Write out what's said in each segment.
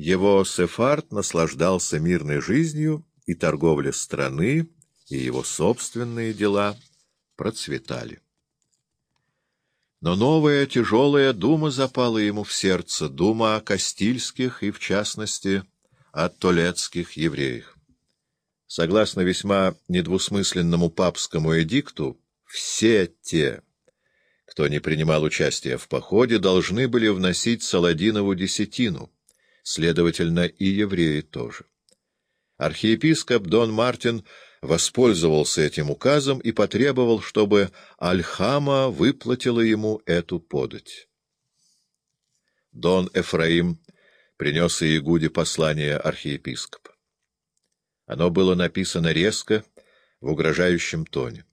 его Сефард наслаждался мирной жизнью, и торговля страны, и его собственные дела процветали. Но новая тяжелая дума запала ему в сердце, дума о Кастильских и, в частности, о Толецких евреях. Согласно весьма недвусмысленному папскому эдикту, все те, кто не принимал участия в походе, должны были вносить Саладинову десятину, следовательно, и евреи тоже. Архиепископ Дон Мартин воспользовался этим указом и потребовал, чтобы Альхама выплатила ему эту подать. Дон Эфраим принес Иегуде послание архиепископа. Оно было написано резко, в угрожающем тоне.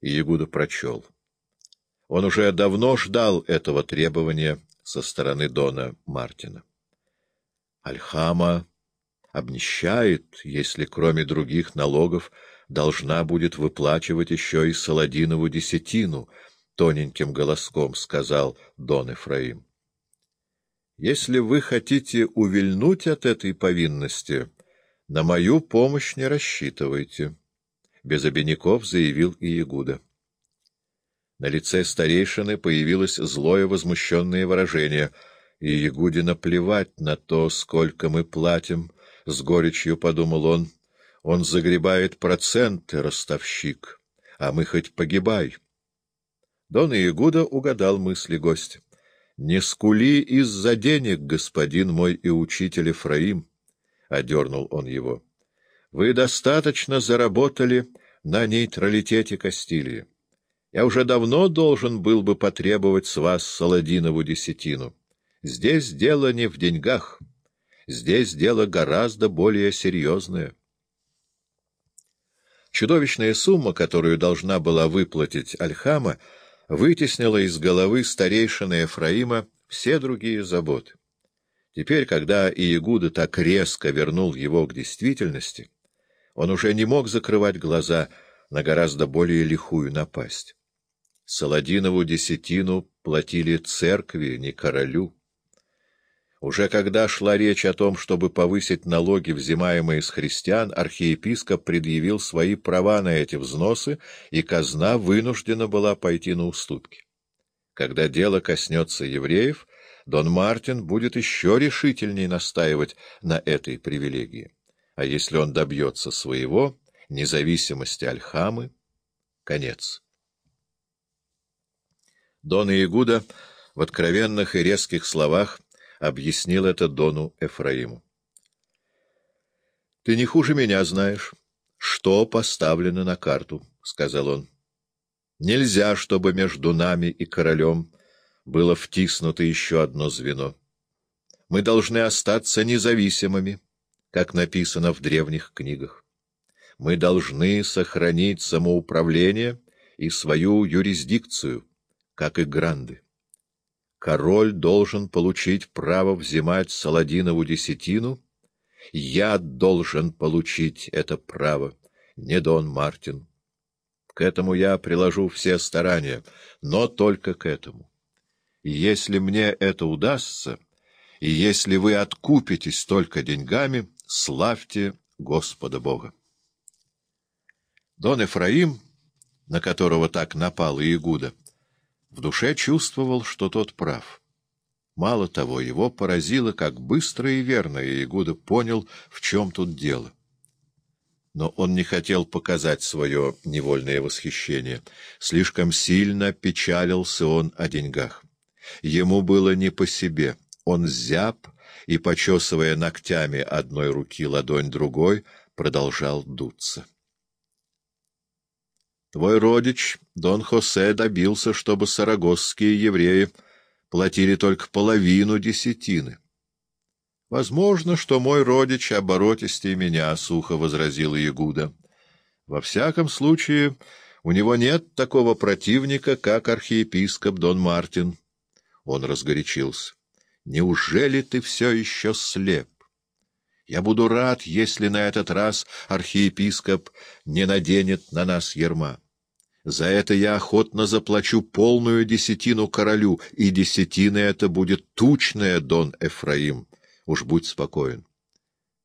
И Ягуда прочел. Он уже давно ждал этого требования со стороны Дона Мартина. Альхама обнищает, если кроме других налогов должна будет выплачивать еще и Саладинову десятину, — тоненьким голоском сказал Дон Эфраим. — Если вы хотите увильнуть от этой повинности, на мою помощь не рассчитывайте, — без обиняков заявил Иегуда. На лице старейшины появилось злое возмущенное выражение, и Ягуде наплевать на то, сколько мы платим, — с горечью подумал он. Он загребает проценты, ростовщик, а мы хоть погибай. Дон Иегуда угадал мысли гостя. — Не скули из-за денег, господин мой и учитель Ефраим. — одернул он его. — Вы достаточно заработали на нейтралитете Кастилии. Я уже давно должен был бы потребовать с вас Саладинову десятину. Здесь дело не в деньгах. Здесь дело гораздо более серьезное. Чудовищная сумма, которую должна была выплатить Альхама, вытеснила из головы старейшины Ефраима все другие заботы. Теперь, когда Иегуда так резко вернул его к действительности, он уже не мог закрывать глаза на гораздо более лихую напасть. Саладинову десятину платили церкви, не королю. Уже когда шла речь о том, чтобы повысить налоги, взимаемые с христиан, архиепископ предъявил свои права на эти взносы, и казна вынуждена была пойти на уступки. Когда дело коснется евреев, Дон Мартин будет еще решительнее настаивать на этой привилегии. А если он добьется своего, независимости Альхамы, конец. Дон Иегуда в откровенных и резких словах объяснил это Дону Эфраиму. — Ты не хуже меня знаешь, что поставлено на карту, — сказал он. — Нельзя, чтобы между нами и королем было втиснуто еще одно звено. Мы должны остаться независимыми, как написано в древних книгах. Мы должны сохранить самоуправление и свою юрисдикцию, как и гранды. Король должен получить право взимать Саладинову десятину, я должен получить это право, не Дон Мартин. К этому я приложу все старания, но только к этому. Если мне это удастся, и если вы откупитесь только деньгами, славьте Господа Бога. Дон Эфраим, на которого так напал Иегуда, в душе чувствовал, что тот прав. Мало того, его поразило, как быстро и верно Иегуда понял, в чем тут дело. Но он не хотел показать свое невольное восхищение. Слишком сильно печалился он о деньгах. Ему было не по себе. Он зяб и, почесывая ногтями одной руки ладонь другой, продолжал дуться. Твой родич, Дон Хосе, добился, чтобы сарагосские евреи платили только половину десятины. — Возможно, что мой родич оборотистей меня, — сухо возразил Ягуда. — Во всяком случае, у него нет такого противника, как архиепископ Дон Мартин. Он разгорячился. «Неужели ты все еще слеп? Я буду рад, если на этот раз архиепископ не наденет на нас ерма. За это я охотно заплачу полную десятину королю, и десятина это будет тучная, Дон Эфраим. Уж будь спокоен.